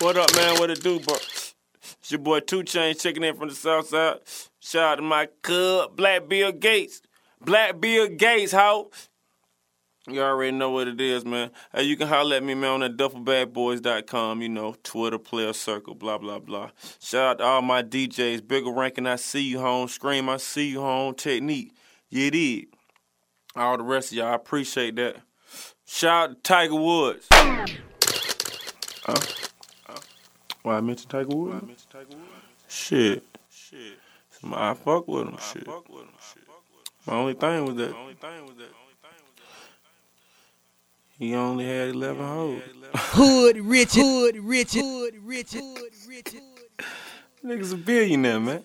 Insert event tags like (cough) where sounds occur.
What up, man? What it do, bro? It's your boy Two Chainz checking in from the south side. Shout out to my cub, Black Bill Gates. Black Bill Gates, how? You already know what it is, man. Hey, you can holler at me, man, on at duffelbadboys.com, you know, Twitter, player circle, blah, blah, blah. Shout out to all my DJs, Bigga Rankin, I see you home, Scream, I see you home, Technique, you did. All the rest of y'all, I appreciate that. Shout out to Tiger Woods. Huh? Why I mentioned Tiger Woods? Shit. Shit. I fuck with him. Shit. My only thing was that. He only had 11 hoes. Hood Richard, (laughs) Hood Richard, Hood Richard, Hood Richard. Nigga's a billionaire, man.